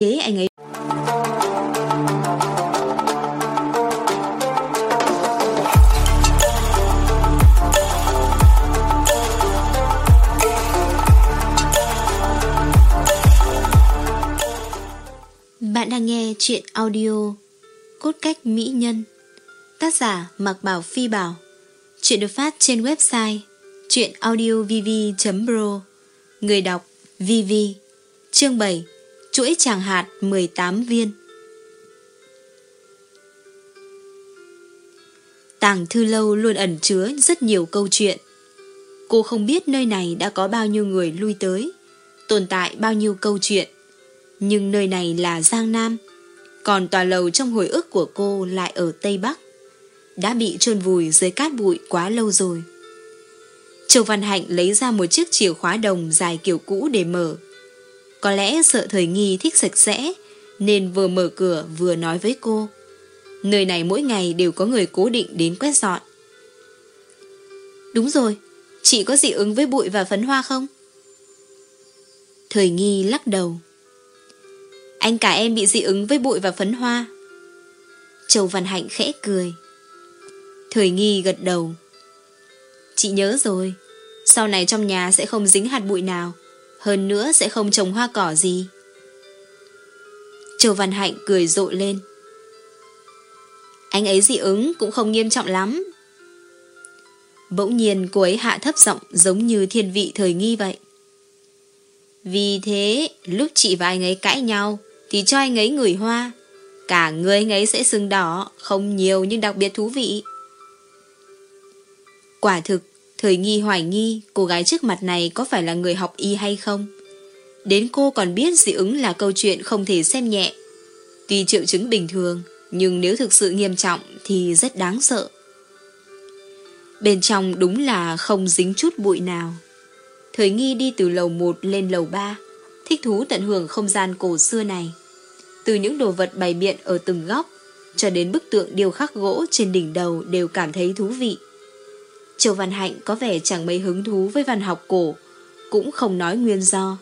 thế anh ấy Bạn đang nghe chuyện audio Cốt cách mỹ nhân, Tác giả Mạc Bảo Phi Bảo. Chuyện được phát trên website chuyenaudiovv.pro Người đọc VV Chương 7 Chuỗi tràng hạt 18 viên. Tàng thư lâu luôn ẩn chứa rất nhiều câu chuyện. Cô không biết nơi này đã có bao nhiêu người lui tới, Tồn tại bao nhiêu câu chuyện. Nhưng nơi này là Giang Nam, Còn tòa lầu trong hồi ức của cô lại ở Tây Bắc. Đã bị chôn vùi dưới cát bụi quá lâu rồi. Châu Văn Hạnh lấy ra một chiếc chìa khóa đồng dài kiểu cũ để mở có lẽ sợ thời nghi thích sạch sẽ, Nên vừa mở cửa vừa nói với cô. Nơi này mỗi ngày đều có người cố định đến quét dọn. Đúng rồi, Chị có dị ứng với bụi và phấn hoa không? Thời nghi lắc đầu. Anh cả em bị dị ứng với bụi và phấn hoa. Châu Văn Hạnh khẽ cười. Thời nghi gật đầu. Chị nhớ rồi, Sau này trong nhà sẽ không dính hạt bụi nào hơn nữa sẽ không trồng hoa cỏ gì. Châu Văn Hạnh cười rộ lên. Anh ấy dị ứng cũng không nghiêm trọng lắm. Bỗng nhiên cô ấy hạ thấp giọng giống như thiên vị thời nghi vậy. Vì thế, lúc chị và anh ấy cãi nhau, thì cho anh ấy ngửi hoa. Cả người anh ấy sẽ sưng đỏ, không nhiều nhưng đặc biệt thú vị. Quả thực, Thời nghi hoài nghi cô gái trước mặt này có phải là người học y hay không. Đến cô còn biết dị ứng là câu chuyện không thể xem nhẹ. Tuy triệu chứng bình thường, nhưng nếu thực sự nghiêm trọng thì rất đáng sợ. Bên trong đúng là không dính chút bụi nào. Thời nghi đi từ lầu 1 lên lầu 3, thích thú tận hưởng không gian cổ xưa này. Từ những đồ vật bày biện ở từng góc, cho đến bức tượng điêu khắc gỗ trên đỉnh đầu đều cảm thấy thú vị. Châu Văn Hạnh có vẻ chẳng mấy hứng thú với văn học cổ, cũng không nói nguyên do.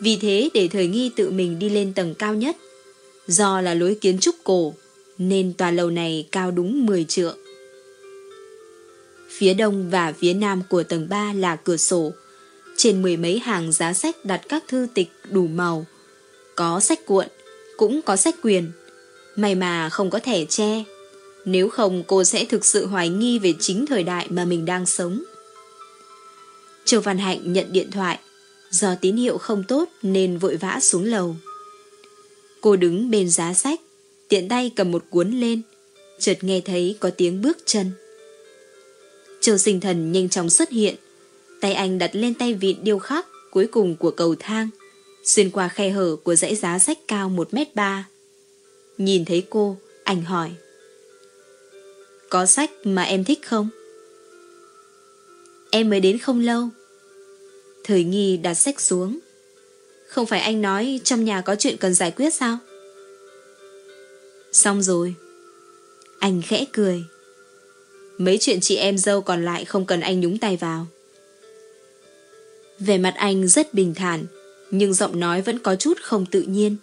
Vì thế để thời nghi tự mình đi lên tầng cao nhất. Do là lối kiến trúc cổ, nên tòa lầu này cao đúng 10 trượng. Phía đông và phía nam của tầng 3 là cửa sổ. Trên mười mấy hàng giá sách đặt các thư tịch đủ màu. Có sách cuộn, cũng có sách quyền. May mà không có thẻ tre, nếu không cô sẽ thực sự hoài nghi về chính thời đại mà mình đang sống. Châu Văn Hạnh nhận điện thoại. Do tín hiệu không tốt nên vội vã xuống lầu. Cô đứng bên giá sách, tiện tay cầm một cuốn lên, chợt nghe thấy có tiếng bước chân. Châu sinh thần nhanh chóng xuất hiện, tay anh đặt lên tay vịn điêu khắc cuối cùng của cầu thang, xuyên qua khe hở của dãy giá sách cao 1m3. Nhìn thấy cô, anh hỏi. Có sách mà em thích không? Em mới đến không lâu. Thời nghi đặt sách xuống. Không phải anh nói trong nhà có chuyện cần giải quyết sao? Xong rồi. Anh khẽ cười. Mấy chuyện chị em dâu còn lại không cần anh nhúng tay vào. Về mặt anh rất bình thản, nhưng giọng nói vẫn có chút không tự nhiên.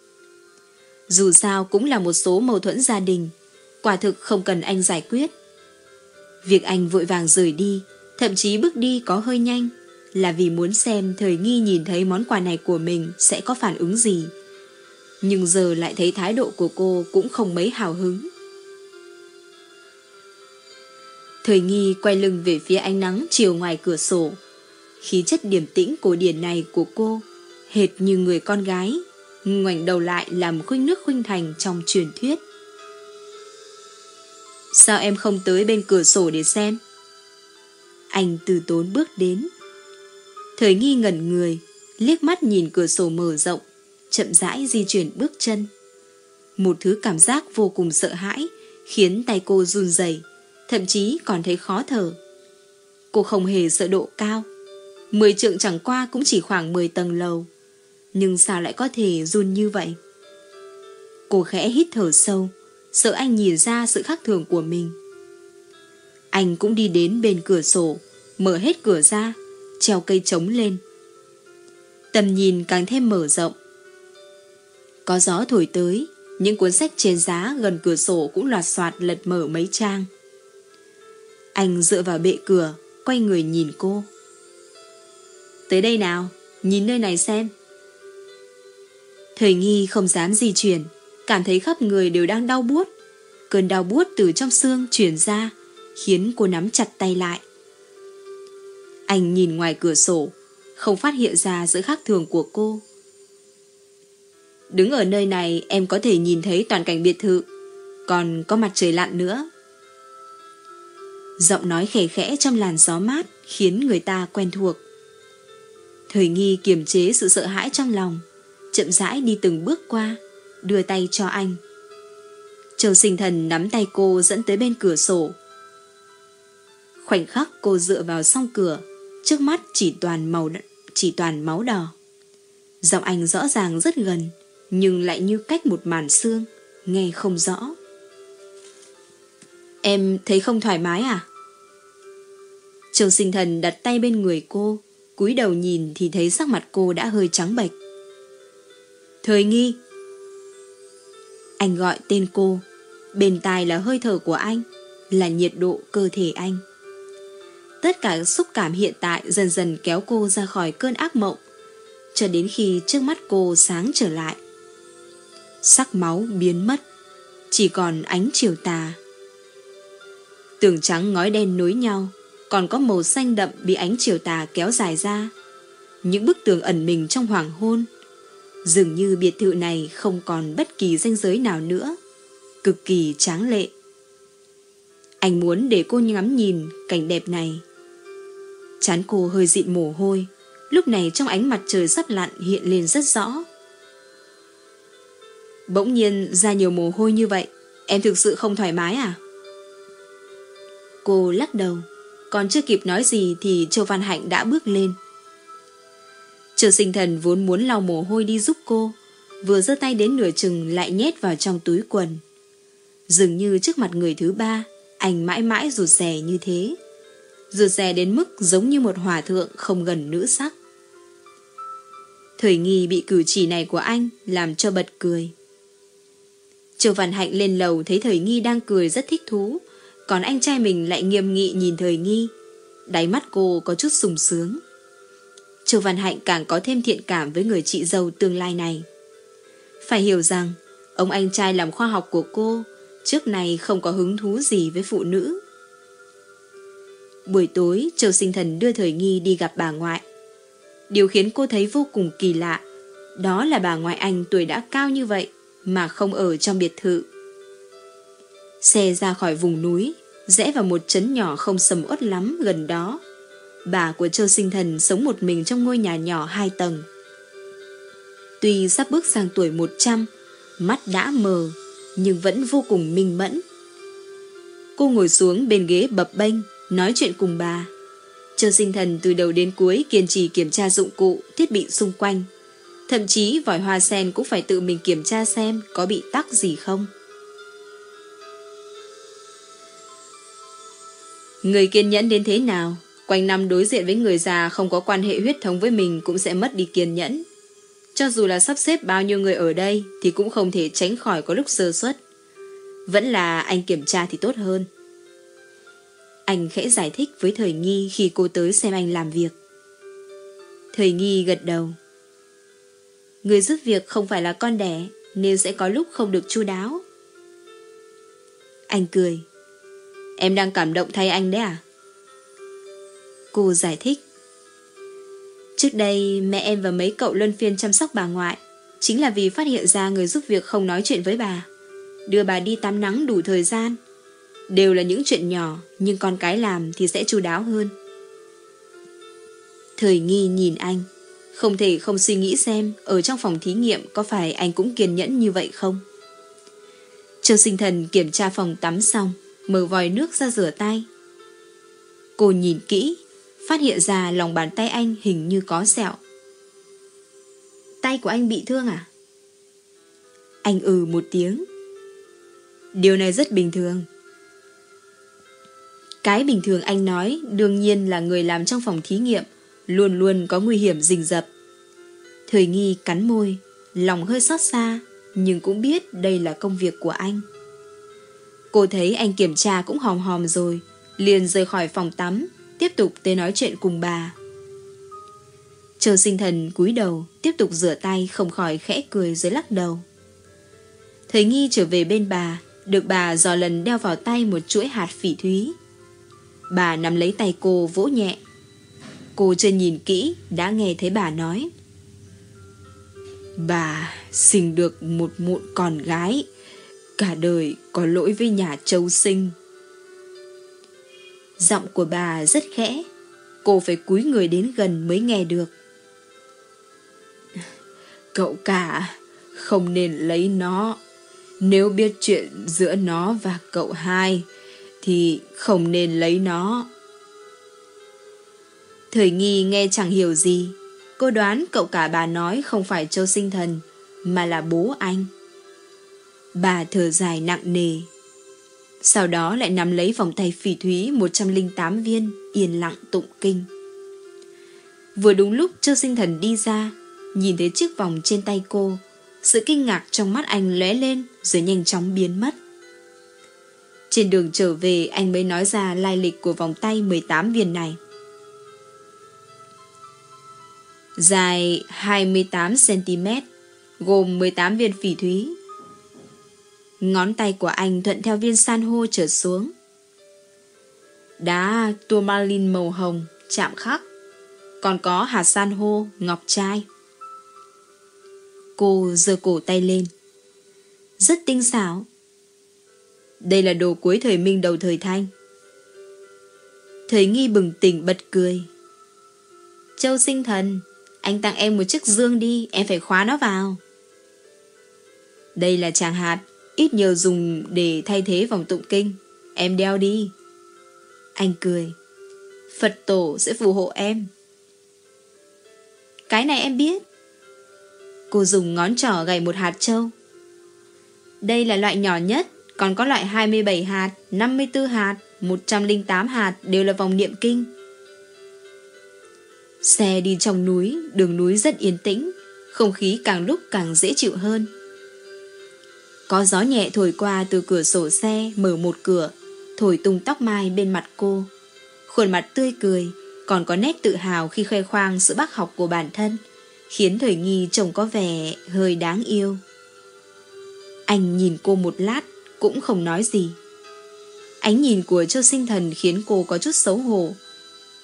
Dù sao cũng là một số mâu thuẫn gia đình, quả thực không cần anh giải quyết. Việc anh vội vàng rời đi, thậm chí bước đi có hơi nhanh, là vì muốn xem thời nghi nhìn thấy món quà này của mình sẽ có phản ứng gì. Nhưng giờ lại thấy thái độ của cô cũng không mấy hào hứng. Thời nghi quay lưng về phía ánh nắng chiều ngoài cửa sổ. Khí chất điềm tĩnh cổ điển này của cô, hệt như người con gái, ngoảnh đầu lại làm khuynh nước khuynh thành trong truyền thuyết. Sao em không tới bên cửa sổ để xem? Anh từ tốn bước đến. Thời nghi ngẩn người, liếc mắt nhìn cửa sổ mở rộng, chậm rãi di chuyển bước chân. Một thứ cảm giác vô cùng sợ hãi, khiến tay cô run rẩy, thậm chí còn thấy khó thở. Cô không hề sợ độ cao. Mười trượng chẳng qua cũng chỉ khoảng 10 tầng lầu. Nhưng sao lại có thể run như vậy? Cô khẽ hít thở sâu, sợ anh nhìn ra sự khác thường của mình. Anh cũng đi đến bên cửa sổ, mở hết cửa ra, treo cây trống lên. Tầm nhìn càng thêm mở rộng. Có gió thổi tới, những cuốn sách trên giá gần cửa sổ cũng loạt soạt lật mở mấy trang. Anh dựa vào bệ cửa, quay người nhìn cô. Tới đây nào, nhìn nơi này xem. Thời nghi không dám di chuyển, cảm thấy khắp người đều đang đau buốt. Cơn đau buốt từ trong xương chuyển ra, khiến cô nắm chặt tay lại. Anh nhìn ngoài cửa sổ, không phát hiện ra sự khác thường của cô. Đứng ở nơi này em có thể nhìn thấy toàn cảnh biệt thự, còn có mặt trời lặn nữa. Giọng nói khẽ khẽ trong làn gió mát khiến người ta quen thuộc. Thời nghi kiềm chế sự sợ hãi trong lòng, chậm rãi đi từng bước qua, đưa tay cho anh. Châu sinh thần nắm tay cô dẫn tới bên cửa sổ. Khoảnh khắc cô dựa vào song cửa, trước mắt chỉ toàn màu chỉ toàn máu đỏ. Giọng anh rõ ràng rất gần, nhưng lại như cách một màn xương, nghe không rõ. Em thấy không thoải mái à? Châu sinh thần đặt tay bên người cô, cúi đầu nhìn thì thấy sắc mặt cô đã hơi trắng bệch. Thời nghi. Anh gọi tên cô, bên tai là hơi thở của anh, là nhiệt độ cơ thể anh. Tất cả xúc cảm hiện tại dần dần kéo cô ra khỏi cơn ác mộng, cho đến khi trước mắt cô sáng trở lại. Sắc máu biến mất, chỉ còn ánh chiều tà. Tường trắng ngói đen nối nhau, còn có màu xanh đậm bị ánh chiều tà kéo dài ra. Những bức tường ẩn mình trong hoàng hôn. Dường như biệt thự này không còn bất kỳ danh giới nào nữa. Cực kỳ tráng lệ. Anh muốn để cô ngắm nhìn cảnh đẹp này. Chán cô hơi dịn mồ hôi. Lúc này trong ánh mặt trời sắp lặn hiện lên rất rõ. Bỗng nhiên ra nhiều mồ hôi như vậy, em thực sự không thoải mái à? Cô lắc đầu. Còn chưa kịp nói gì thì Châu Văn Hạnh đã bước lên. Châu sinh thần vốn muốn lau mồ hôi đi giúp cô, vừa giơ tay đến nửa chừng lại nhét vào trong túi quần. Dường như trước mặt người thứ ba, anh mãi mãi rụt rè như thế. Rụt rè đến mức giống như một hòa thượng không gần nữ sắc. Thời nghi bị cử chỉ này của anh làm cho bật cười. Châu Văn Hạnh lên lầu thấy Thời Nghi đang cười rất thích thú, còn anh trai mình lại nghiêm nghị nhìn thời nghi. Đáy mắt cô có chút sùng sướng. Châu Văn Hạnh càng có thêm thiện cảm với người chị dâu tương lai này. Phải hiểu rằng, ông anh trai làm khoa học của cô trước này không có hứng thú gì với phụ nữ. Buổi tối, Châu Sinh Thần đưa Thời Nghi đi gặp bà ngoại. Điều khiến cô thấy vô cùng kỳ lạ, đó là bà ngoại anh tuổi đã cao như vậy mà không ở trong biệt thự. Xe ra khỏi vùng núi, rẽ vào một trấn nhỏ không sầm uất lắm gần đó. Bà của Châu Sinh Thần sống một mình trong ngôi nhà nhỏ hai tầng. Tuy sắp bước sang tuổi 100, mắt đã mờ, nhưng vẫn vô cùng minh mẫn. Cô ngồi xuống bên ghế bập bênh, nói chuyện cùng bà. Châu Sinh Thần từ đầu đến cuối kiên trì kiểm tra dụng cụ, thiết bị xung quanh. Thậm chí vòi hoa sen cũng phải tự mình kiểm tra xem có bị tắc gì không. Người kiên nhẫn đến thế nào, quanh năm đối diện với người già không có quan hệ huyết thống với mình cũng sẽ mất đi kiên nhẫn. Cho dù là sắp xếp bao nhiêu người ở đây thì cũng không thể tránh khỏi có lúc sơ suất. Vẫn là anh kiểm tra thì tốt hơn. Anh khẽ giải thích với Thời Nghi khi cô tới xem anh làm việc. Thời Nghi gật đầu. Người giúp việc không phải là con đẻ nên sẽ có lúc không được chu đáo. Anh cười. Em đang cảm động thay anh đấy à? Cô giải thích. Trước đây mẹ em và mấy cậu luân phiên chăm sóc bà ngoại chính là vì phát hiện ra người giúp việc không nói chuyện với bà. Đưa bà đi tắm nắng đủ thời gian. Đều là những chuyện nhỏ nhưng con cái làm thì sẽ chu đáo hơn. Thời nghi nhìn anh. Không thể không suy nghĩ xem ở trong phòng thí nghiệm có phải anh cũng kiên nhẫn như vậy không? Châu sinh thần kiểm tra phòng tắm xong mở vòi nước ra rửa tay. Cô nhìn kỹ, phát hiện ra lòng bàn tay anh hình như có sẹo. Tay của anh bị thương à? Anh ừ một tiếng. Điều này rất bình thường. Cái bình thường anh nói đương nhiên là người làm trong phòng thí nghiệm luôn luôn có nguy hiểm rình rập. Thời nghi cắn môi, lòng hơi xót xa, nhưng cũng biết đây là công việc của anh. Cô thấy anh kiểm tra cũng hòm hòm rồi, liền rời khỏi phòng tắm, tiếp tục tới nói chuyện cùng bà. Trường sinh thần cúi đầu, tiếp tục rửa tay không khỏi khẽ cười dưới lắc đầu. Thầy nghi trở về bên bà, được bà dò lần đeo vào tay một chuỗi hạt phỉ thúy. Bà nắm lấy tay cô vỗ nhẹ. Cô chưa nhìn kỹ, đã nghe thấy bà nói. Bà sinh được một mụn con gái, cả đời có lỗi với nhà châu sinh. Giọng của bà rất khẽ, cô phải cúi người đến gần mới nghe được. Cậu cả không nên lấy nó. Nếu biết chuyện giữa nó và cậu hai, thì không nên lấy nó. Thời nghi nghe chẳng hiểu gì. Cô đoán cậu cả bà nói không phải châu sinh thần, mà là bố anh. Bà thở dài nặng nề. Sau đó lại nắm lấy vòng tay phỉ thúy 108 viên, yên lặng tụng kinh. Vừa đúng lúc châu sinh thần đi ra, nhìn thấy chiếc vòng trên tay cô, sự kinh ngạc trong mắt anh lóe lên rồi nhanh chóng biến mất. Trên đường trở về anh mới nói ra lai lịch của vòng tay 18 viên này. Dài 28cm, gồm 18 viên phỉ thúy. Ngón tay của anh thuận theo viên san hô trở xuống. Đá tourmaline màu hồng, chạm khắc. Còn có hạt san hô, ngọc trai. Cô giơ cổ tay lên. Rất tinh xảo. Đây là đồ cuối thời minh đầu thời thanh. Thời nghi bừng tỉnh bật cười. Châu sinh thần, anh tặng em một chiếc dương đi, em phải khóa nó vào. Đây là chàng hạt, ít nhiều dùng để thay thế vòng tụng kinh. Em đeo đi. Anh cười. Phật tổ sẽ phù hộ em. Cái này em biết. Cô dùng ngón trỏ gảy một hạt châu. Đây là loại nhỏ nhất, còn có loại 27 hạt, 54 hạt, 108 hạt đều là vòng niệm kinh. Xe đi trong núi, đường núi rất yên tĩnh, không khí càng lúc càng dễ chịu hơn. Có gió nhẹ thổi qua từ cửa sổ xe mở một cửa, thổi tung tóc mai bên mặt cô. Khuôn mặt tươi cười, còn có nét tự hào khi khoe khoang sự bác học của bản thân khiến thời nghi trông có vẻ hơi đáng yêu. Anh nhìn cô một lát, cũng không nói gì. Ánh nhìn của châu sinh thần khiến cô có chút xấu hổ.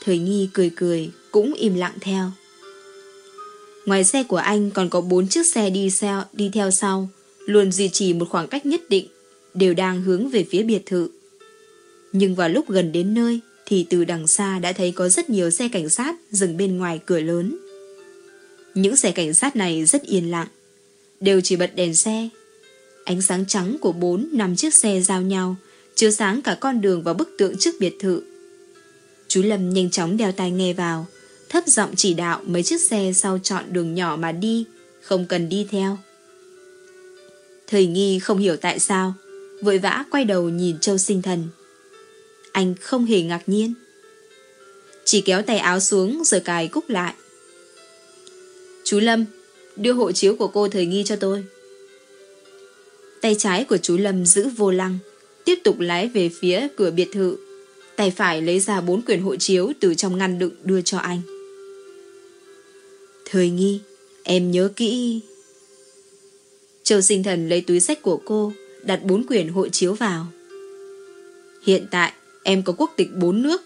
Thời nghi cười cười, cũng im lặng theo. Ngoài xe của anh còn có bốn chiếc xe đi, theo, đi theo sau, luôn duy trì một khoảng cách nhất định, đều đang hướng về phía biệt thự. Nhưng vào lúc gần đến nơi, thì từ đằng xa đã thấy có rất nhiều xe cảnh sát dừng bên ngoài cửa lớn. Những xe cảnh sát này rất yên lặng, đều chỉ bật đèn xe. Ánh sáng trắng của bốn năm chiếc xe giao nhau, chiếu sáng cả con đường và bức tượng trước biệt thự. Chú Lâm nhanh chóng đeo tai nghe vào, thấp giọng chỉ đạo mấy chiếc xe sau chọn đường nhỏ mà đi, không cần đi theo. Thời nghi không hiểu tại sao, vội vã quay đầu nhìn Châu Sinh Thần. Anh không hề ngạc nhiên. Chỉ kéo tay áo xuống rồi cài cúc lại. Chú Lâm, đưa hộ chiếu của cô thời nghi cho tôi. Tay trái của chú Lâm giữ vô lăng, tiếp tục lái về phía cửa biệt thự. Tay phải lấy ra bốn quyển hộ chiếu từ trong ngăn đựng đưa cho anh. Thời nghi, em nhớ kỹ. Châu sinh thần lấy túi sách của cô, đặt bốn quyển hộ chiếu vào. Hiện tại, em có quốc tịch bốn nước,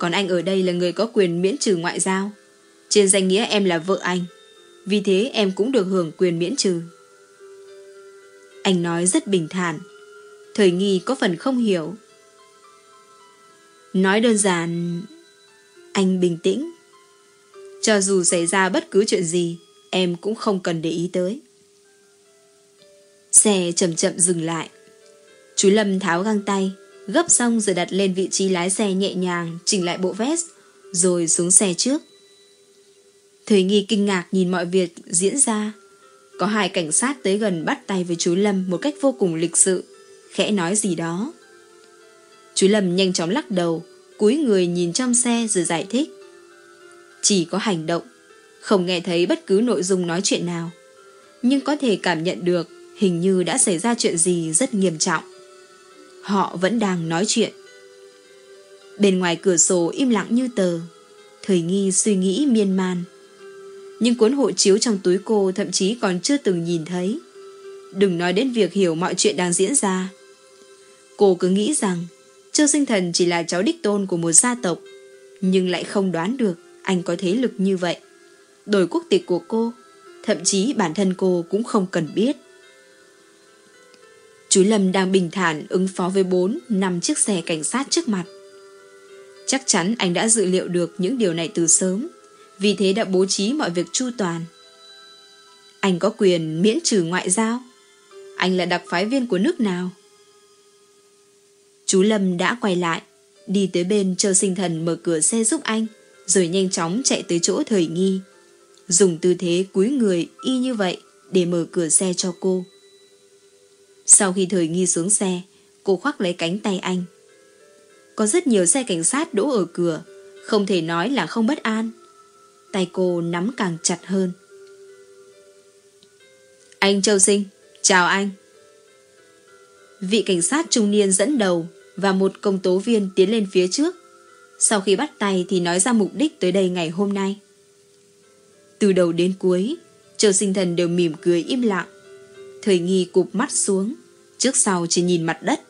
còn anh ở đây là người có quyền miễn trừ ngoại giao. Trên danh nghĩa em là vợ anh. Vì thế em cũng được hưởng quyền miễn trừ. Anh nói rất bình thản. Thời nghi có phần không hiểu. Nói đơn giản... Anh bình tĩnh. Cho dù xảy ra bất cứ chuyện gì, em cũng không cần để ý tới. Xe chậm chậm dừng lại. Chú Lâm tháo găng tay, gấp xong rồi đặt lên vị trí lái xe nhẹ nhàng, chỉnh lại bộ vest, rồi xuống xe trước. Thời nghi kinh ngạc nhìn mọi việc diễn ra. Có hai cảnh sát tới gần bắt tay với chú Lâm một cách vô cùng lịch sự, khẽ nói gì đó. Chú Lâm nhanh chóng lắc đầu, cúi người nhìn trong xe rồi giải thích. Chỉ có hành động, không nghe thấy bất cứ nội dung nói chuyện nào, nhưng có thể cảm nhận được hình như đã xảy ra chuyện gì rất nghiêm trọng. Họ vẫn đang nói chuyện. Bên ngoài cửa sổ im lặng như tờ, thời nghi suy nghĩ miên man. Nhưng cuốn hộ chiếu trong túi cô thậm chí còn chưa từng nhìn thấy. Đừng nói đến việc hiểu mọi chuyện đang diễn ra. Cô cứ nghĩ rằng Trương Sinh Thần chỉ là cháu đích tôn của một gia tộc, nhưng lại không đoán được anh có thế lực như vậy. Đổi quốc tịch của cô, thậm chí bản thân cô cũng không cần biết. Chú Lâm đang bình thản ứng phó với bốn năm chiếc xe cảnh sát trước mặt. Chắc chắn anh đã dự liệu được những điều này từ sớm, vì thế đã bố trí mọi việc chu toàn. Anh có quyền miễn trừ ngoại giao. Anh là đặc phái viên của nước nào? Chú Lâm đã quay lại, đi tới bên chờ sinh thần mở cửa xe giúp anh, rồi nhanh chóng chạy tới chỗ thời nghi. Dùng tư thế cúi người y như vậy để mở cửa xe cho cô. Sau khi thời nghi xuống xe, cô khoác lấy cánh tay anh. Có rất nhiều xe cảnh sát đỗ ở cửa, không thể nói là không bất an. Tay cô nắm càng chặt hơn. Anh Châu Sinh, chào anh. Vị cảnh sát trung niên dẫn đầu và một công tố viên tiến lên phía trước. Sau khi bắt tay thì nói ra mục đích tới đây ngày hôm nay. Từ đầu đến cuối, Châu Sinh Thần đều mỉm cười im lặng. Thời nghi cụp mắt xuống, trước sau chỉ nhìn mặt đất.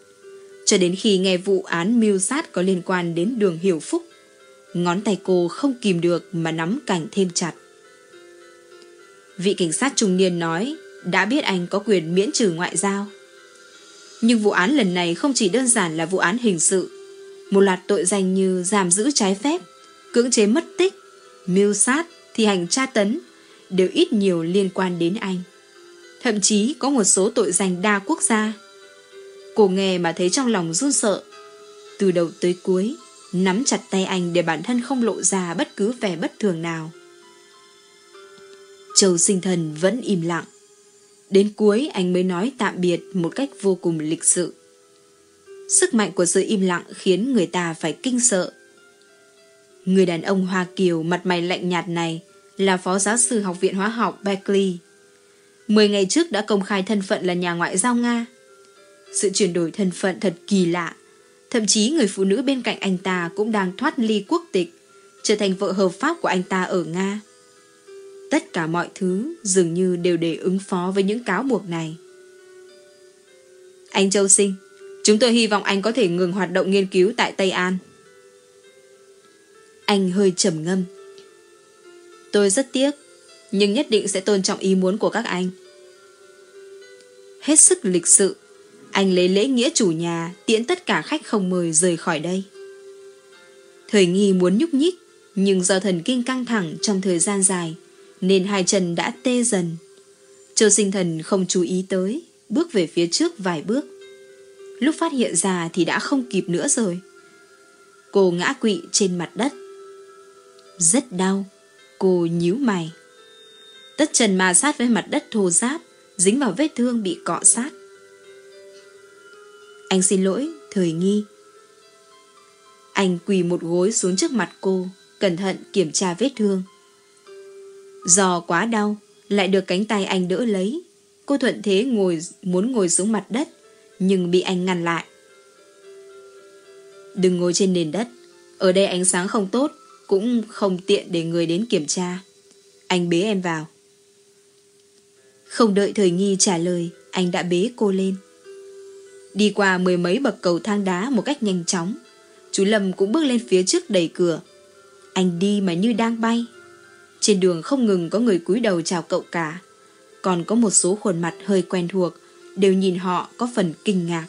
Cho đến khi nghe vụ án mưu sát có liên quan đến đường hiểu phúc, ngón tay cô không kìm được mà nắm cảnh thêm chặt. Vị cảnh sát trung niên nói đã biết anh có quyền miễn trừ ngoại giao. Nhưng vụ án lần này không chỉ đơn giản là vụ án hình sự. Một loạt tội danh như giam giữ trái phép, cưỡng chế mất tích, mưu sát, thi hành tra tấn đều ít nhiều liên quan đến anh. Thậm chí có một số tội danh đa quốc gia. Cô nghe mà thấy trong lòng run sợ. Từ đầu tới cuối, nắm chặt tay anh để bản thân không lộ ra bất cứ vẻ bất thường nào. Châu sinh thần vẫn im lặng. Đến cuối anh mới nói tạm biệt một cách vô cùng lịch sự. Sức mạnh của sự im lặng khiến người ta phải kinh sợ. Người đàn ông Hoa Kiều mặt mày lạnh nhạt này là phó giáo sư học viện hóa học Berkeley. Mười ngày trước đã công khai thân phận là nhà ngoại giao Nga. Sự chuyển đổi thân phận thật kỳ lạ. Thậm chí người phụ nữ bên cạnh anh ta cũng đang thoát ly quốc tịch, trở thành vợ hợp pháp của anh ta ở Nga. Tất cả mọi thứ dường như đều để ứng phó với những cáo buộc này. Anh Châu Sinh, chúng tôi hy vọng anh có thể ngừng hoạt động nghiên cứu tại Tây An. Anh hơi trầm ngâm. Tôi rất tiếc, nhưng nhất định sẽ tôn trọng ý muốn của các anh. Hết sức lịch sự, anh lấy lễ nghĩa chủ nhà tiễn tất cả khách không mời rời khỏi đây. Thời nghi muốn nhúc nhích, nhưng do thần kinh căng thẳng trong thời gian dài, nên hai chân đã tê dần. Châu sinh thần không chú ý tới, bước về phía trước vài bước. Lúc phát hiện ra thì đã không kịp nữa rồi. Cô ngã quỵ trên mặt đất. Rất đau, cô nhíu mày. Tất trần ma sát với mặt đất thô ráp, dính vào vết thương bị cọ sát. Anh xin lỗi, thời nghi. Anh quỳ một gối xuống trước mặt cô, cẩn thận kiểm tra vết thương. Do quá đau, lại được cánh tay anh đỡ lấy. Cô thuận thế ngồi muốn ngồi xuống mặt đất, nhưng bị anh ngăn lại. Đừng ngồi trên nền đất, ở đây ánh sáng không tốt, cũng không tiện để người đến kiểm tra. Anh bế em vào. Không đợi thời nghi trả lời, anh đã bế cô lên. Đi qua mười mấy bậc cầu thang đá một cách nhanh chóng, chú Lâm cũng bước lên phía trước đẩy cửa. Anh đi mà như đang bay. Trên đường không ngừng có người cúi đầu chào cậu cả. Còn có một số khuôn mặt hơi quen thuộc, đều nhìn họ có phần kinh ngạc.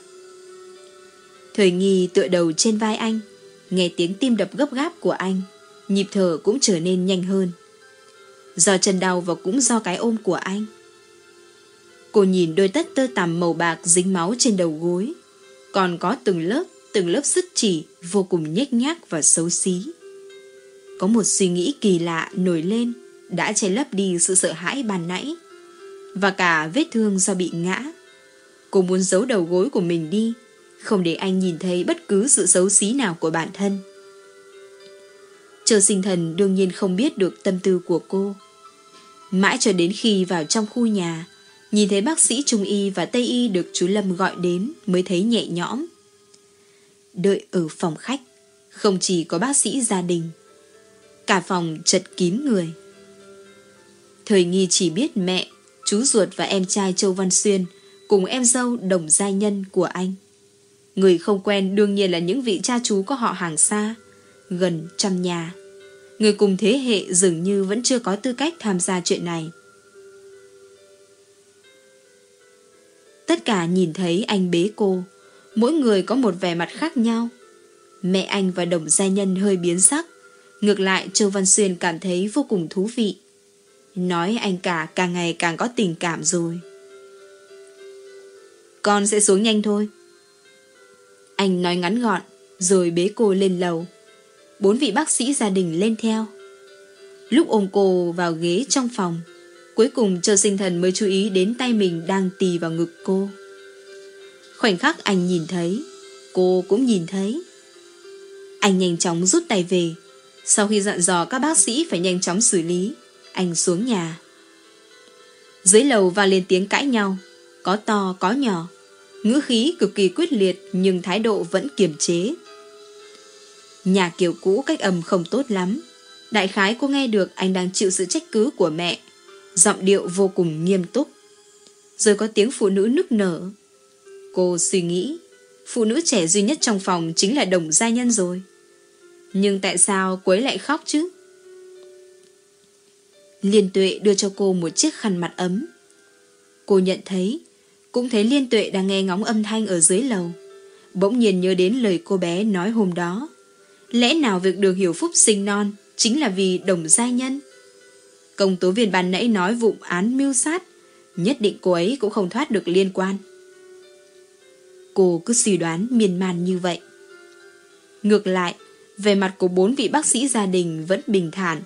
Thời nghi tựa đầu trên vai anh, nghe tiếng tim đập gấp gáp của anh, nhịp thở cũng trở nên nhanh hơn. Do chân đau và cũng do cái ôm của anh. Cô nhìn đôi tất tơ tằm màu bạc dính máu trên đầu gối, còn có từng lớp, từng lớp sứt chỉ vô cùng nhếch nhác và xấu xí. Có một suy nghĩ kỳ lạ nổi lên đã che lấp đi sự sợ hãi ban nãy và cả vết thương do bị ngã. Cô muốn giấu đầu gối của mình đi không để anh nhìn thấy bất cứ sự xấu xí nào của bản thân. Chờ sinh thần đương nhiên không biết được tâm tư của cô. Mãi cho đến khi vào trong khu nhà Nhìn thấy bác sĩ Trung Y và Tây Y được chú Lâm gọi đến mới thấy nhẹ nhõm. Đợi ở phòng khách, không chỉ có bác sĩ gia đình. Cả phòng chật kín người. Thời nghi chỉ biết mẹ, chú ruột và em trai Châu Văn Xuyên cùng em dâu đồng gia nhân của anh. Người không quen đương nhiên là những vị cha chú có họ hàng xa, gần trăm nhà. Người cùng thế hệ dường như vẫn chưa có tư cách tham gia chuyện này. Tất cả nhìn thấy anh bế cô, mỗi người có một vẻ mặt khác nhau. Mẹ anh và đồng gia nhân hơi biến sắc, ngược lại Châu Văn Xuyên cảm thấy vô cùng thú vị. Nói anh cả càng ngày càng có tình cảm rồi. Con sẽ xuống nhanh thôi. Anh nói ngắn gọn, rồi bế cô lên lầu. Bốn vị bác sĩ gia đình lên theo. Lúc ôm cô vào ghế trong phòng, cuối cùng Châu Sinh Thần mới chú ý đến tay mình đang tì vào ngực cô. Khoảnh khắc anh nhìn thấy, cô cũng nhìn thấy. Anh nhanh chóng rút tay về. Sau khi dặn dò các bác sĩ phải nhanh chóng xử lý, anh xuống nhà. Dưới lầu và lên tiếng cãi nhau, có to có nhỏ. Ngữ khí cực kỳ quyết liệt nhưng thái độ vẫn kiềm chế. Nhà kiểu cũ cách âm không tốt lắm. Đại khái cô nghe được anh đang chịu sự trách cứ của mẹ. Giọng điệu vô cùng nghiêm túc. Rồi có tiếng phụ nữ nức nở. Cô suy nghĩ, phụ nữ trẻ duy nhất trong phòng chính là đồng gia nhân rồi. Nhưng tại sao cô ấy lại khóc chứ? Liên tuệ đưa cho cô một chiếc khăn mặt ấm. Cô nhận thấy, cũng thấy liên tuệ đang nghe ngóng âm thanh ở dưới lầu. Bỗng nhiên nhớ đến lời cô bé nói hôm đó. Lẽ nào việc đường hiểu phúc sinh non chính là vì đồng gia nhân? Công tố viên ban nãy nói vụ án mưu sát, nhất định cô ấy cũng không thoát được liên quan. Cô cứ suy đoán miên man như vậy. Ngược lại, về mặt của bốn vị bác sĩ gia đình vẫn bình thản,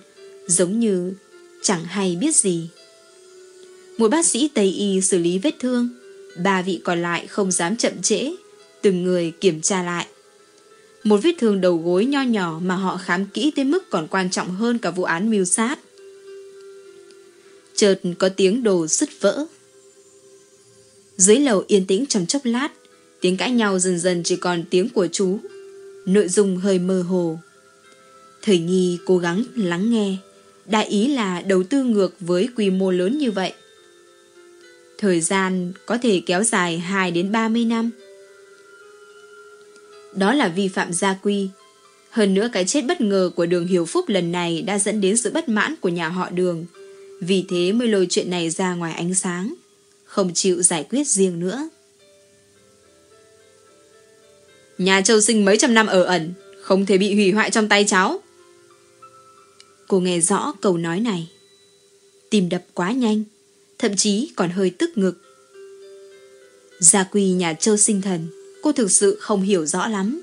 giống như chẳng hay biết gì. Một bác sĩ Tây Y xử lý vết thương, ba vị còn lại không dám chậm trễ, từng người kiểm tra lại. Một vết thương đầu gối nho nhỏ mà họ khám kỹ tới mức còn quan trọng hơn cả vụ án mưu sát. Chợt có tiếng đồ sứt vỡ. Dưới lầu yên tĩnh trong chốc lát, tiếng cãi nhau dần dần chỉ còn tiếng của chú. Nội dung hơi mơ hồ. Thời nghi cố gắng lắng nghe, đại ý là đầu tư ngược với quy mô lớn như vậy. Thời gian có thể kéo dài 2 đến 30 năm. Đó là vi phạm gia quy. Hơn nữa cái chết bất ngờ của đường Hiểu Phúc lần này đã dẫn đến sự bất mãn của nhà họ đường. Vì thế mới lôi chuyện này ra ngoài ánh sáng. Không chịu giải quyết riêng nữa. Nhà châu sinh mấy trăm năm ở ẩn, không thể bị hủy hoại trong tay cháu. Cô nghe rõ câu nói này. Tìm đập quá nhanh, thậm chí còn hơi tức ngực. Gia quy nhà châu sinh thần, cô thực sự không hiểu rõ lắm.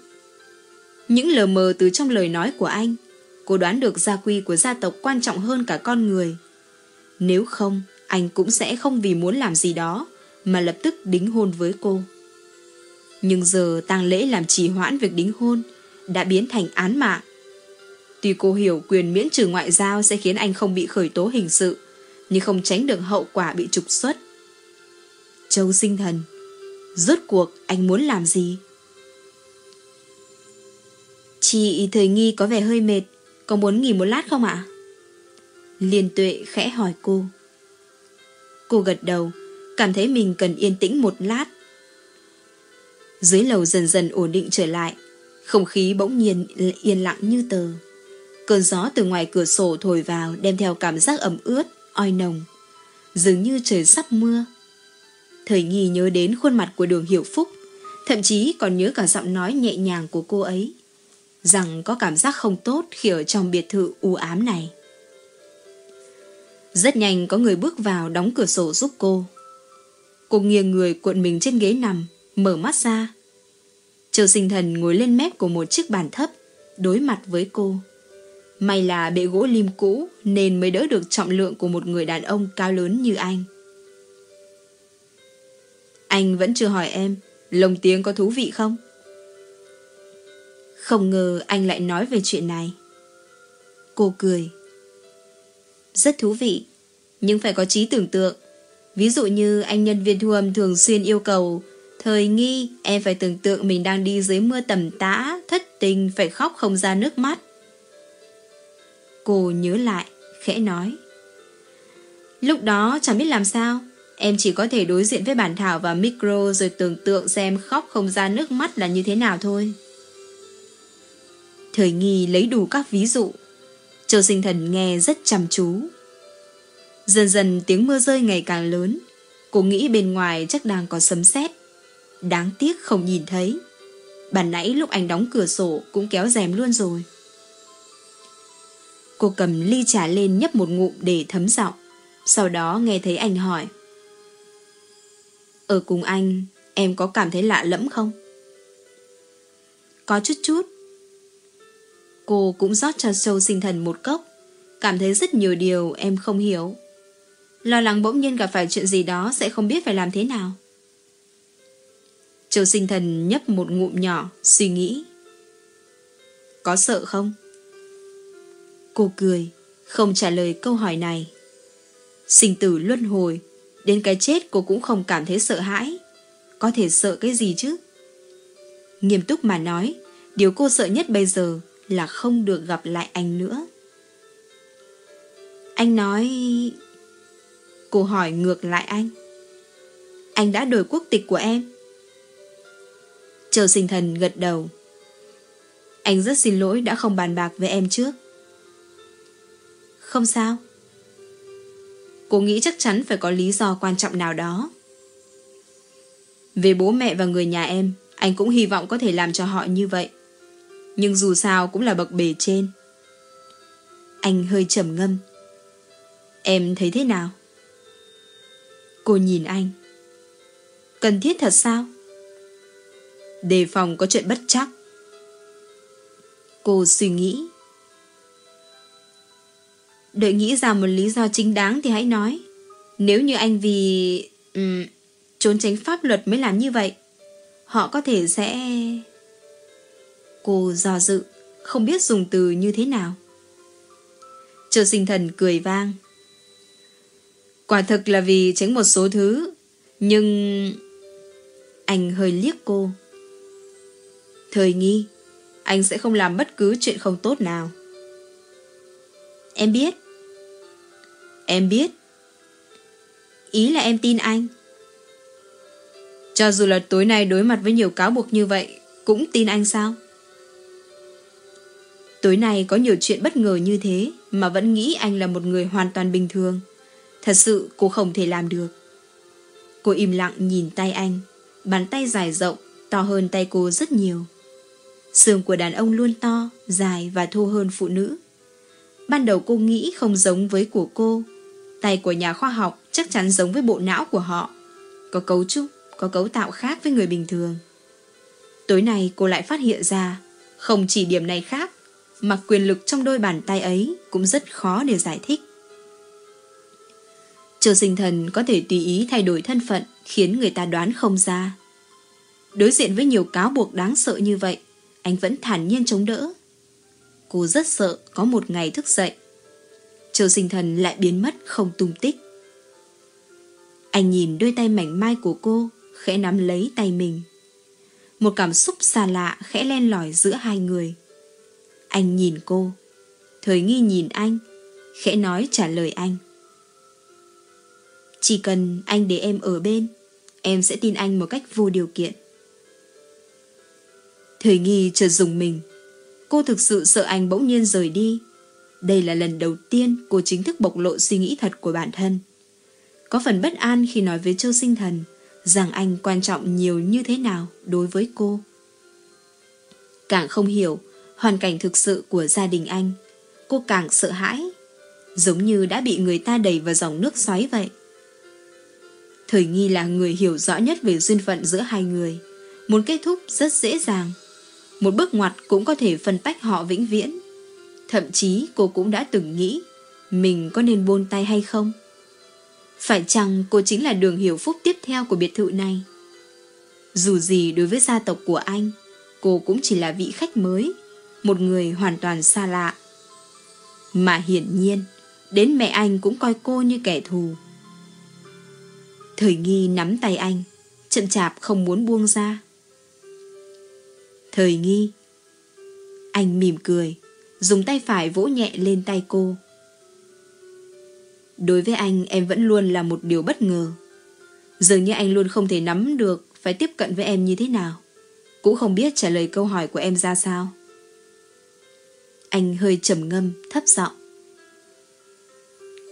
Những lờ mờ từ trong lời nói của anh, cô đoán được gia quy của gia tộc quan trọng hơn cả con người. Nếu không, anh cũng sẽ không vì muốn làm gì đó mà lập tức đính hôn với cô. Nhưng giờ tang lễ làm trì hoãn việc đính hôn đã biến thành án mạng. Tuy cô hiểu quyền miễn trừ ngoại giao sẽ khiến anh không bị khởi tố hình sự, nhưng không tránh được hậu quả bị trục xuất. Châu sinh thần, rốt cuộc anh muốn làm gì? Chị thời nghi có vẻ hơi mệt, có muốn nghỉ một lát không ạ? Liên tuệ khẽ hỏi cô. Cô gật đầu, cảm thấy mình cần yên tĩnh một lát. Dưới lầu dần dần ổn định trở lại, không khí bỗng nhiên yên lặng như tờ. Cơn gió từ ngoài cửa sổ thổi vào đem theo cảm giác ẩm ướt, oi nồng. Dường như trời sắp mưa. Thời nghi nhớ đến khuôn mặt của đường hiểu phúc, thậm chí còn nhớ cả giọng nói nhẹ nhàng của cô ấy. Rằng có cảm giác không tốt khi ở trong biệt thự u ám này. Rất nhanh có người bước vào đóng cửa sổ giúp cô. Cô nghiêng người cuộn mình trên ghế nằm, mở mắt ra. Châu sinh thần ngồi lên mép của một chiếc bàn thấp, đối mặt với cô. May là bệ gỗ lim cũ nên mới đỡ được trọng lượng của một người đàn ông cao lớn như anh. Anh vẫn chưa hỏi em, lồng tiếng có thú vị không? Không ngờ anh lại nói về chuyện này. Cô cười. Rất thú vị, nhưng phải có trí tưởng tượng. Ví dụ như anh nhân viên thu âm thường xuyên yêu cầu Thời nghi em phải tưởng tượng mình đang đi dưới mưa tầm tã Thất tình phải khóc không ra nước mắt. Cô nhớ lại Khẽ nói Lúc đó chẳng biết làm sao Em chỉ có thể đối diện với bản thảo và micro Rồi tưởng tượng xem khóc không ra nước mắt là như thế nào thôi. Thời nghi lấy đủ các ví dụ. Châu sinh thần nghe rất chăm chú. Dần dần tiếng mưa rơi ngày càng lớn. Cô nghĩ bên ngoài chắc đang có sấm sét. Đáng tiếc không nhìn thấy. Bản nãy lúc anh đóng cửa sổ Cũng kéo rèm luôn rồi. Cô cầm ly trà lên nhấp một ngụm để thấm giọng. Sau đó nghe thấy anh hỏi. Ở cùng anh, Em có cảm thấy lạ lẫm không? Có chút chút. Cô cũng rót cho sâu sinh thần một cốc. Cảm thấy rất nhiều điều em không hiểu. Lo lắng bỗng nhiên gặp phải chuyện gì đó Sẽ không biết phải làm thế nào. Châu sinh thần nhấp một ngụm nhỏ, Suy nghĩ. Có sợ không? Cô cười, Không trả lời câu hỏi này. Sinh tử luân hồi, Đến cái chết cô cũng không cảm thấy sợ hãi. Có thể sợ cái gì chứ? Nghiêm túc mà nói, Điều cô sợ nhất bây giờ là không được gặp lại anh nữa. Anh nói, Cô hỏi ngược lại anh Anh đã đổi quốc tịch của em? Châu sinh thần gật đầu, Anh rất xin lỗi đã không bàn bạc với em trước. Không sao. Cô nghĩ chắc chắn phải có lý do quan trọng nào đó. Về bố mẹ và người nhà em, Anh cũng hy vọng có thể làm cho họ như vậy. Nhưng dù sao cũng là bậc bề trên Anh hơi trầm ngâm Em thấy thế nào? Cô nhìn anh. Cần thiết thật sao? Đề phòng có chuyện bất chắc. Cô suy nghĩ. Đợi nghĩ ra một lý do chính đáng thì hãy nói. Nếu như anh vì... Um, trốn tránh pháp luật mới làm như vậy, họ có thể sẽ... Cô do dự, không biết dùng từ như thế nào. Trợ sinh thần cười vang. Quả thực là vì tránh một số thứ Nhưng Anh hơi liếc cô. Thời nghi Anh sẽ không làm bất cứ chuyện không tốt nào. Em biết. Em biết. Ý là em tin anh. Cho dù là tối nay đối mặt với nhiều cáo buộc như vậy Cũng tin anh sao? Tối nay có nhiều chuyện bất ngờ như thế Mà vẫn nghĩ anh là một người hoàn toàn bình thường Thật sự cô không thể làm được. Cô im lặng nhìn tay anh, bàn tay dài rộng, to hơn tay cô rất nhiều. Xương của đàn ông luôn to, dài và thô hơn phụ nữ. Ban đầu cô nghĩ không giống với của cô. Tay của nhà khoa học chắc chắn giống với bộ não của họ. Có cấu trúc, có cấu tạo khác với người bình thường. Tối nay cô lại phát hiện ra, không chỉ điểm này khác, mà quyền lực trong đôi bàn tay ấy cũng rất khó để giải thích. Châu sinh thần có thể tùy ý thay đổi thân phận khiến người ta đoán không ra. Đối diện với nhiều cáo buộc đáng sợ như vậy, anh vẫn thản nhiên chống đỡ. Cô rất sợ có một ngày thức dậy. Châu sinh thần lại biến mất không tung tích. Anh nhìn đôi tay mảnh mai của cô, khẽ nắm lấy tay mình. Một cảm xúc xa lạ khẽ len lỏi giữa hai người. Anh nhìn cô, thời nghi nhìn anh, khẽ nói trả lời anh. Chỉ cần anh để em ở bên Em sẽ tin anh một cách vô điều kiện. Thời nghi chợt dùng mình. Cô thực sự sợ anh bỗng nhiên rời đi. Đây là lần đầu tiên cô chính thức bộc lộ suy nghĩ thật của bản thân. Có phần bất an khi nói với Châu Sinh Thần Rằng anh quan trọng nhiều như thế nào đối với cô. Càng không hiểu hoàn cảnh thực sự của gia đình anh Cô càng sợ hãi Giống như đã bị người ta đẩy vào dòng nước xoáy vậy Thời nghi là người hiểu rõ nhất về duyên phận giữa hai người. Muốn kết thúc rất dễ dàng. Một bước ngoặt cũng có thể phân tách họ vĩnh viễn. Thậm chí cô cũng đã từng nghĩ mình có nên buông tay hay không? Phải chăng cô chính là đường hiểu phúc tiếp theo của biệt thự này? Dù gì đối với gia tộc của anh, cô cũng chỉ là vị khách mới, một người hoàn toàn xa lạ. Mà hiển nhiên, đến mẹ anh cũng coi cô như kẻ thù. Thời nghi nắm tay anh, chậm chạp không muốn buông ra. Thời nghi. Anh mỉm cười, dùng tay phải vỗ nhẹ lên tay cô. Đối với anh em vẫn luôn là một điều bất ngờ. Dường như anh luôn không thể nắm được phải tiếp cận với em như thế nào. Cũng không biết trả lời câu hỏi của em ra sao. Anh hơi trầm ngâm, thấp giọng.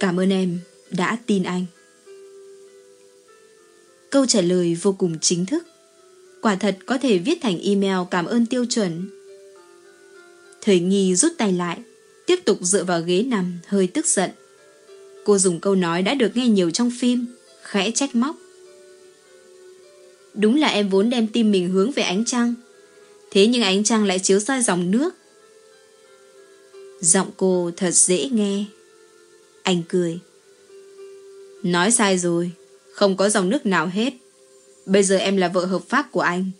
Cảm ơn em đã tin anh. Câu trả lời vô cùng chính thức. Quả thật có thể viết thành email cảm ơn tiêu chuẩn. Thời nghi rút tay lại, tiếp tục dựa vào ghế nằm, hơi tức giận. Cô dùng câu nói đã được nghe nhiều trong phim, khẽ trách móc. Đúng là em vốn đem tim mình hướng về ánh trăng. Thế nhưng ánh trăng lại chiếu soi dòng nước. Giọng cô thật dễ nghe. Anh cười. Nói sai rồi, không có dòng nước nào hết. Bây giờ em là vợ hợp pháp của anh.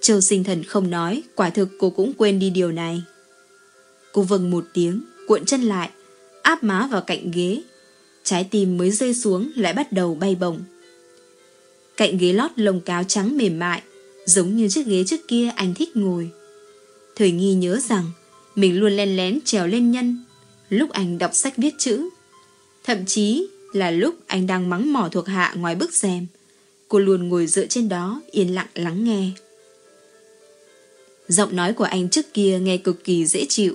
Châu sinh thần không nói, quả thực cô cũng quên đi điều này. Cô vâng một tiếng, cuộn chân lại, áp má vào cạnh ghế. Trái tim mới rơi xuống lại bắt đầu bay bổng. Cạnh ghế lót lông cáo trắng mềm mại, giống như chiếc ghế trước kia anh thích ngồi. Thời nghi nhớ rằng mình luôn len lén trèo lên nhân, lúc anh đọc sách viết chữ. Thậm chí là lúc anh đang mắng mỏ thuộc hạ ngoài bức rèm. Cô luôn ngồi dựa trên đó yên lặng lắng nghe. Giọng nói của anh trước kia nghe cực kỳ dễ chịu.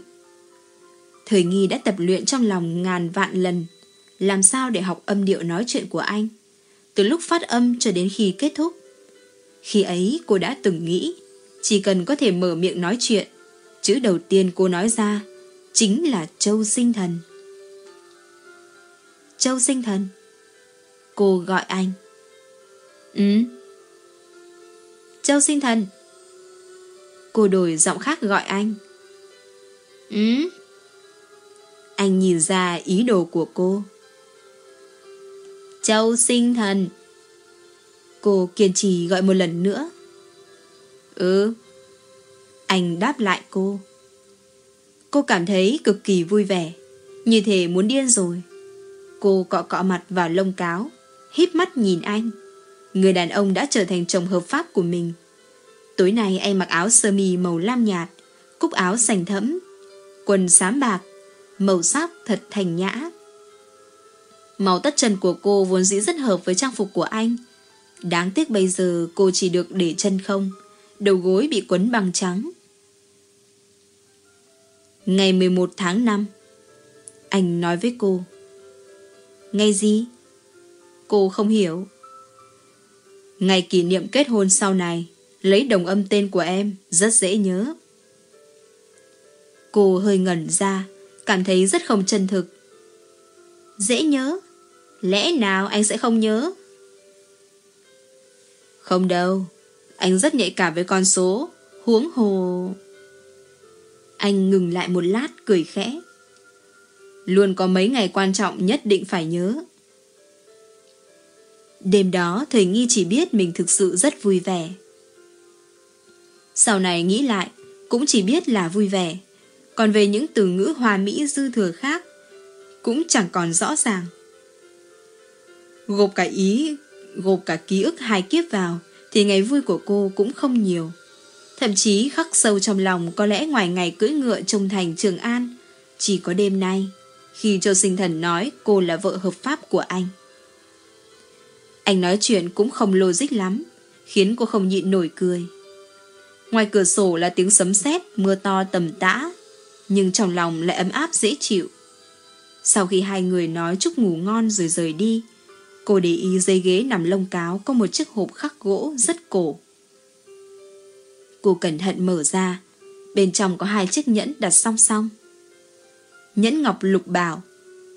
Thời nghi đã tập luyện trong lòng ngàn vạn lần. Làm sao để học âm điệu nói chuyện của anh? Từ lúc phát âm cho đến khi kết thúc. Khi ấy cô đã từng nghĩ chỉ cần có thể mở miệng nói chuyện chữ đầu tiên cô nói ra chính là Châu Sinh Thần. Châu Sinh Thần. Cô gọi anh. Ừ. Châu Sinh Thần. Cô đổi giọng khác gọi anh. Ừ. Anh nhìn ra ý đồ của cô. Châu Sinh Thần. Cô kiên trì gọi một lần nữa. Ừ. Anh đáp lại cô. Cô cảm thấy cực kỳ vui vẻ, như thể muốn điên rồi. Cô cọ cọ mặt vào lông cáo, híp mắt nhìn anh. Người đàn ông đã trở thành chồng hợp pháp của mình. Tối nay anh mặc áo sơ mi màu lam nhạt, cúc áo sành thẫm, quần xám bạc, màu sắc thật thành nhã. Màu tất chân của cô vốn dĩ rất hợp với trang phục của anh. Đáng tiếc bây giờ cô chỉ được để chân không, đầu gối bị quấn bằng trắng. Ngày 11 tháng 5 Anh nói với cô. Ngày gì? Cô không hiểu. Ngày kỷ niệm kết hôn sau này, Lấy đồng âm tên của em, Rất dễ nhớ. Cô hơi ngẩn ra, Cảm thấy rất không chân thực. Dễ nhớ? Lẽ nào anh sẽ không nhớ? Không đâu, Anh rất nhạy cảm với con số, Huống hồ anh ngừng lại một lát cười khẽ. Luôn có mấy ngày quan trọng nhất định phải nhớ. Đêm đó thầy Nghi chỉ biết mình thực sự rất vui vẻ. Sau này nghĩ lại, cũng chỉ biết là vui vẻ. Còn về những từ ngữ hòa mỹ dư thừa khác, cũng chẳng còn rõ ràng. Gộp cả ý, gộp cả ký ức hai kiếp vào, thì ngày vui của cô cũng không nhiều. Thậm chí khắc sâu trong lòng có lẽ ngoài ngày cưỡi ngựa trông thành Trường An, chỉ có đêm nay, khi Châu Sinh Thần nói cô là vợ hợp pháp của anh. Anh nói chuyện cũng không logic lắm, khiến cô không nhịn nổi cười. Ngoài cửa sổ là tiếng sấm sét, mưa to tầm tã, nhưng trong lòng lại ấm áp dễ chịu. Sau khi hai người nói chúc ngủ ngon rồi rời đi, cô để ý dây ghế nằm lông cáo có một chiếc hộp khắc gỗ rất cổ. Cô cẩn thận mở ra. Bên trong có hai chiếc nhẫn đặt song song. Nhẫn ngọc lục bảo,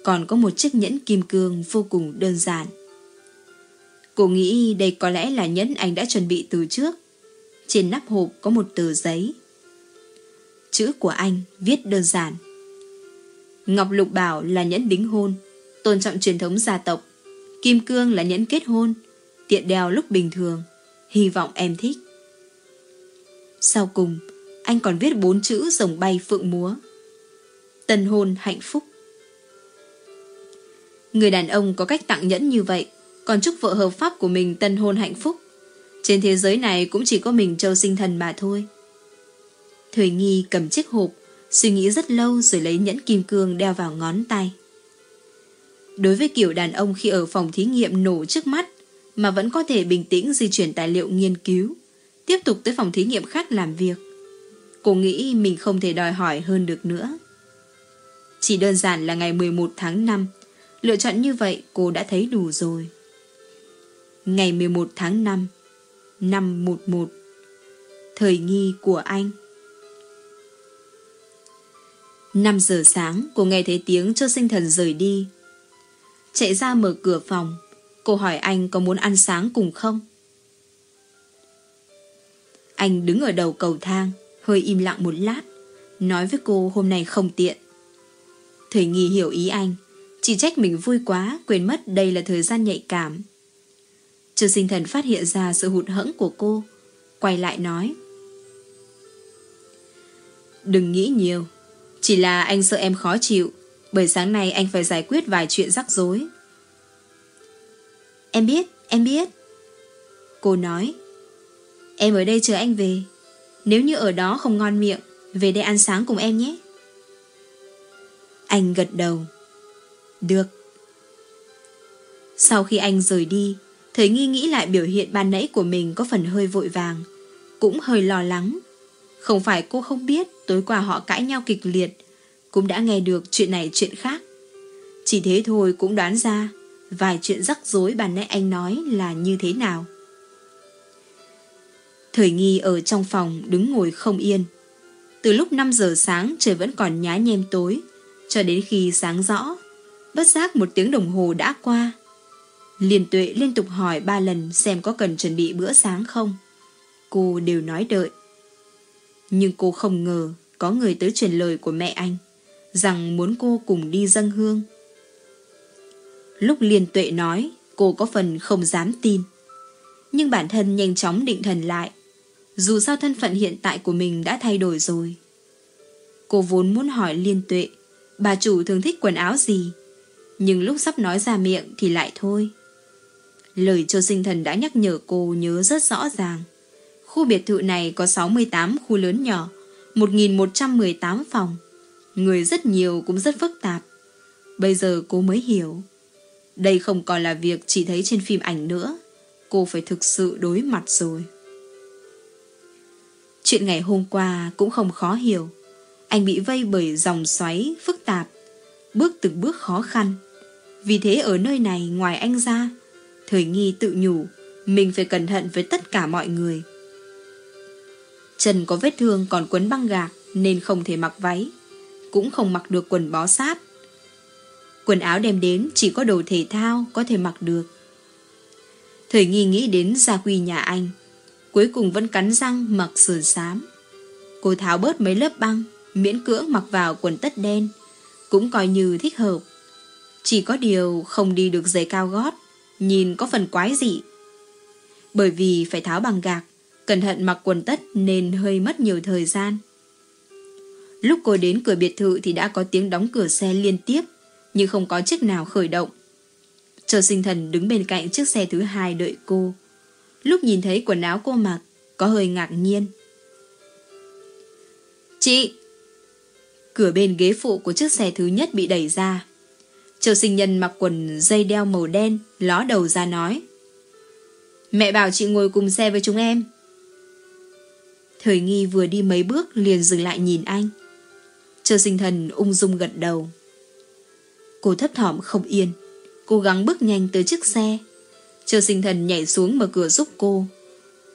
Còn có một chiếc nhẫn kim cương vô cùng đơn giản. Cô nghĩ đây có lẽ là nhẫn anh đã chuẩn bị từ trước. Trên nắp hộp có một tờ giấy. Chữ của anh viết đơn giản. Ngọc lục bảo là nhẫn đính hôn, Tôn trọng truyền thống gia tộc. Kim cương là nhẫn kết hôn, Tiện đeo lúc bình thường, Hy vọng em thích sau cùng, anh còn viết bốn chữ rồng bay phượng múa. Tân hôn hạnh phúc. Người đàn ông có cách tặng nhẫn như vậy, còn chúc vợ hợp pháp của mình tân hôn hạnh phúc. Trên thế giới này cũng chỉ có mình châu sinh thần mà thôi. Thời nghi cầm chiếc hộp, suy nghĩ rất lâu rồi lấy nhẫn kim cương đeo vào ngón tay. Đối với kiểu đàn ông khi ở phòng thí nghiệm nổ trước mắt mà vẫn có thể bình tĩnh di chuyển tài liệu nghiên cứu, tiếp tục tới phòng thí nghiệm khác làm việc. Cô nghĩ mình không thể đòi hỏi hơn được nữa. Chỉ đơn giản là ngày 11 tháng 5, lựa chọn như vậy cô đã thấy đủ rồi. Ngày 11 tháng 5, năm 11, thời nghi của anh. 5 giờ sáng, cô nghe thấy tiếng cho sinh thần rời đi. Chạy ra mở cửa phòng, cô hỏi anh có muốn ăn sáng cùng không? Anh đứng ở đầu cầu thang, hơi im lặng một lát, nói với cô hôm nay không tiện. Thời nghi hiểu ý anh, chỉ trách mình vui quá, quên mất đây là thời gian nhạy cảm. Trương sinh thần phát hiện ra sự hụt hẫng của cô, quay lại nói. Đừng nghĩ nhiều, chỉ là anh sợ em khó chịu, bởi sáng nay anh phải giải quyết vài chuyện rắc rối. Em biết, em biết. Cô nói, em ở đây chờ anh về. Nếu như ở đó không ngon miệng, về đây ăn sáng cùng em nhé. Anh gật đầu. Được. Sau khi anh rời đi, Thời nghi nghĩ lại biểu hiện ban nãy của mình có phần hơi vội vàng, cũng hơi lo lắng. Không phải cô không biết tối qua họ cãi nhau kịch liệt, cũng đã nghe được chuyện này chuyện khác. Chỉ thế thôi cũng đoán ra vài chuyện rắc rối ban nãy anh nói là như thế nào. Thời nghi ở trong phòng đứng ngồi không yên. Từ lúc 5 giờ sáng trời vẫn còn nhá nhem tối, cho đến khi sáng rõ, bất giác một tiếng đồng hồ đã qua. Liên tuệ liên tục hỏi ba lần xem có cần chuẩn bị bữa sáng không. Cô đều nói đợi. Nhưng cô không ngờ có người tới truyền lời của mẹ anh, rằng muốn cô cùng đi dâng hương. Lúc liên tuệ nói, cô có phần không dám tin. Nhưng bản thân nhanh chóng định thần lại. Dù sao thân phận hiện tại của mình đã thay đổi rồi. Cô vốn muốn hỏi liên tuệ, bà chủ thường thích quần áo gì. Nhưng lúc sắp nói ra miệng thì lại thôi. Lời cho Sinh Thần đã nhắc nhở cô nhớ rất rõ ràng. Khu biệt thự này có 68 khu lớn nhỏ, 1.118 phòng. Người rất nhiều cũng rất phức tạp. Bây giờ cô mới hiểu. Đây không còn là việc chỉ thấy trên phim ảnh nữa. Cô phải thực sự đối mặt rồi. Chuyện ngày hôm qua cũng không khó hiểu. Anh bị vây bởi dòng xoáy phức tạp, bước từng bước khó khăn. Vì thế ở nơi này ngoài anh ra, Thời nghi tự nhủ, mình phải cẩn thận với tất cả mọi người. trần có vết thương còn quấn băng gạc nên không thể mặc váy, cũng không mặc được quần bó sát. Quần áo đem đến chỉ có đồ thể thao có thể mặc được. Thời nghi nghĩ đến gia quy nhà anh, cuối cùng vẫn cắn răng mặc sườn xám. Cô tháo bớt mấy lớp băng, miễn cưỡng mặc vào quần tất đen, cũng coi như thích hợp. Chỉ có điều không đi được giày cao gót, nhìn có phần quái dị. Bởi vì phải tháo bằng gạc, cẩn thận mặc quần tất nên hơi mất nhiều thời gian. Lúc cô đến cửa biệt thự thì đã có tiếng đóng cửa xe liên tiếp, nhưng không có chiếc nào khởi động. Chờ sinh thần đứng bên cạnh chiếc xe thứ hai đợi cô. Lúc nhìn thấy quần áo cô mặc, có hơi ngạc nhiên. Chị! Cửa bên ghế phụ của chiếc xe thứ nhất bị đẩy ra. Châu sinh nhân mặc quần dây đeo màu đen, ló đầu ra nói. Mẹ bảo chị ngồi cùng xe với chúng em. Thời nghi vừa đi mấy bước liền dừng lại nhìn anh. Châu sinh thần ung dung gật đầu. Cô thấp thỏm không yên, cố gắng bước nhanh tới chiếc xe. Châu sinh thần nhảy xuống mở cửa giúp cô.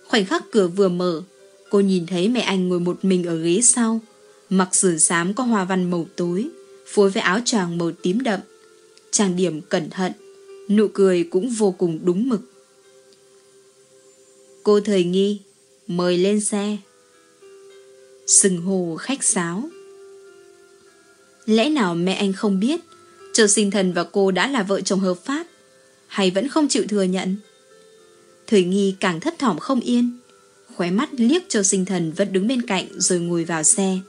Khoảnh khắc cửa vừa mở, cô nhìn thấy mẹ anh ngồi một mình ở ghế sau, mặc sườn xám có hoa văn màu tối, phối với áo choàng màu tím đậm trang điểm cẩn thận, nụ cười cũng vô cùng đúng mực. Cô thời nghi, mời lên xe. Sừng hồ khách sáo. Lẽ nào mẹ anh không biết Châu sinh thần và cô đã là vợ chồng hợp pháp hay vẫn không chịu thừa nhận Thời nghi càng thấp thỏm không yên Khóe mắt liếc cho sinh thần vẫn đứng bên cạnh Rồi ngồi vào xe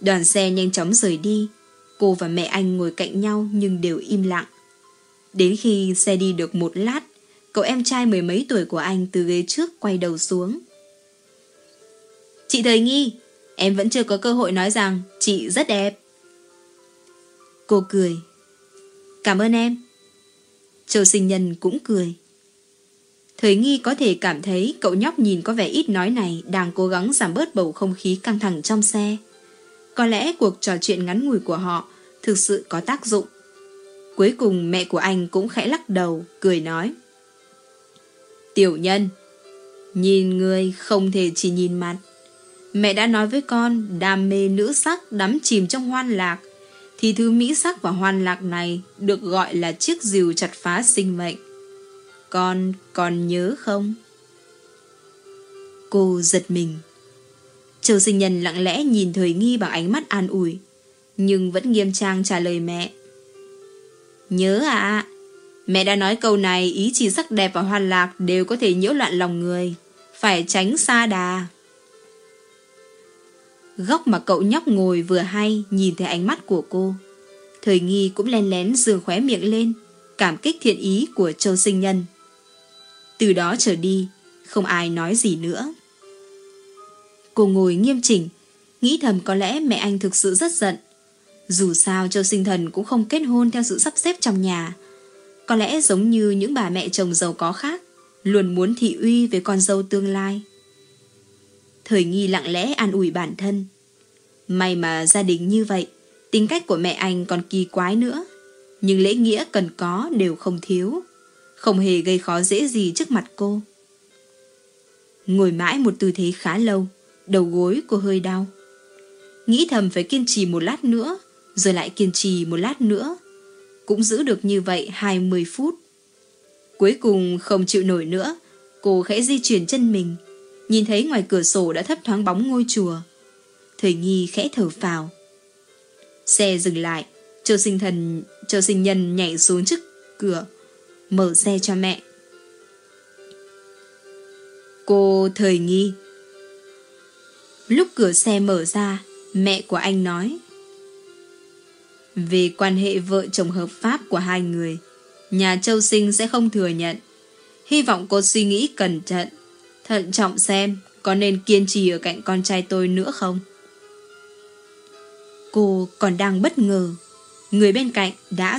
Đoàn xe nhanh chóng rời đi Cô và mẹ anh ngồi cạnh nhau nhưng đều im lặng. Đến khi xe đi được một lát, cậu em trai mười mấy tuổi của anh từ ghế trước quay đầu xuống. Chị Thời Nghi, em vẫn chưa có cơ hội nói rằng chị rất đẹp. Cô cười. Cảm ơn em. Châu sinh nhân cũng cười. Thời nghi có thể cảm thấy cậu nhóc nhìn có vẻ ít nói này đang cố gắng giảm bớt bầu không khí căng thẳng trong xe. Có lẽ cuộc trò chuyện ngắn ngủi của họ thực sự có tác dụng. Cuối cùng mẹ của anh cũng khẽ lắc đầu, cười nói. Tiểu nhân, nhìn người không thể chỉ nhìn mặt. Mẹ đã nói với con đam mê nữ sắc đắm chìm trong hoan lạc, thì thứ mỹ sắc và hoan lạc này được gọi là chiếc rìu chặt phá sinh mệnh. Con còn nhớ không? Cô giật mình. Châu sinh nhân lặng lẽ nhìn thời nghi bằng ánh mắt an ủi, nhưng vẫn nghiêm trang trả lời mẹ. Nhớ à, mẹ đã nói câu này ý chỉ sắc đẹp và hoan lạc đều có thể nhiễu loạn lòng người, phải tránh xa đà. Góc mà cậu nhóc ngồi vừa hay nhìn thấy ánh mắt của cô. Thời nghi cũng len lén dường khóe miệng lên, cảm kích thiện ý của châu sinh nhân. Từ đó trở đi, không ai nói gì nữa. Cô ngồi nghiêm chỉnh, nghĩ thầm có lẽ mẹ anh thực sự rất giận. Dù sao châu sinh thần cũng không kết hôn theo sự sắp xếp trong nhà. Có lẽ giống như những bà mẹ chồng giàu có khác, luôn muốn thị uy với con dâu tương lai. Thời nghi lặng lẽ an ủi bản thân. May mà gia đình như vậy, tính cách của mẹ anh còn kỳ quái nữa. Nhưng lễ nghĩa cần có đều không thiếu. Không hề gây khó dễ gì trước mặt cô. Ngồi mãi một tư thế khá lâu, đầu gối cô hơi đau. Nghĩ thầm phải kiên trì một lát nữa, rồi lại kiên trì một lát nữa. Cũng giữ được như vậy 20 phút. Cuối cùng không chịu nổi nữa, cô khẽ di chuyển chân mình, nhìn thấy ngoài cửa sổ đã thấp thoáng bóng ngôi chùa. Thời nghi khẽ thở phào. Xe dừng lại, châu sinh thần, châu sinh nhân nhảy xuống trước cửa, mở xe cho mẹ. Cô thời nghi. Lúc cửa xe mở ra, mẹ của anh nói. Về quan hệ vợ chồng hợp pháp của hai người, nhà châu sinh sẽ không thừa nhận. Hy vọng cô suy nghĩ cẩn thận, thận trọng xem có nên kiên trì ở cạnh con trai tôi nữa không. Cô còn đang bất ngờ, người bên cạnh đã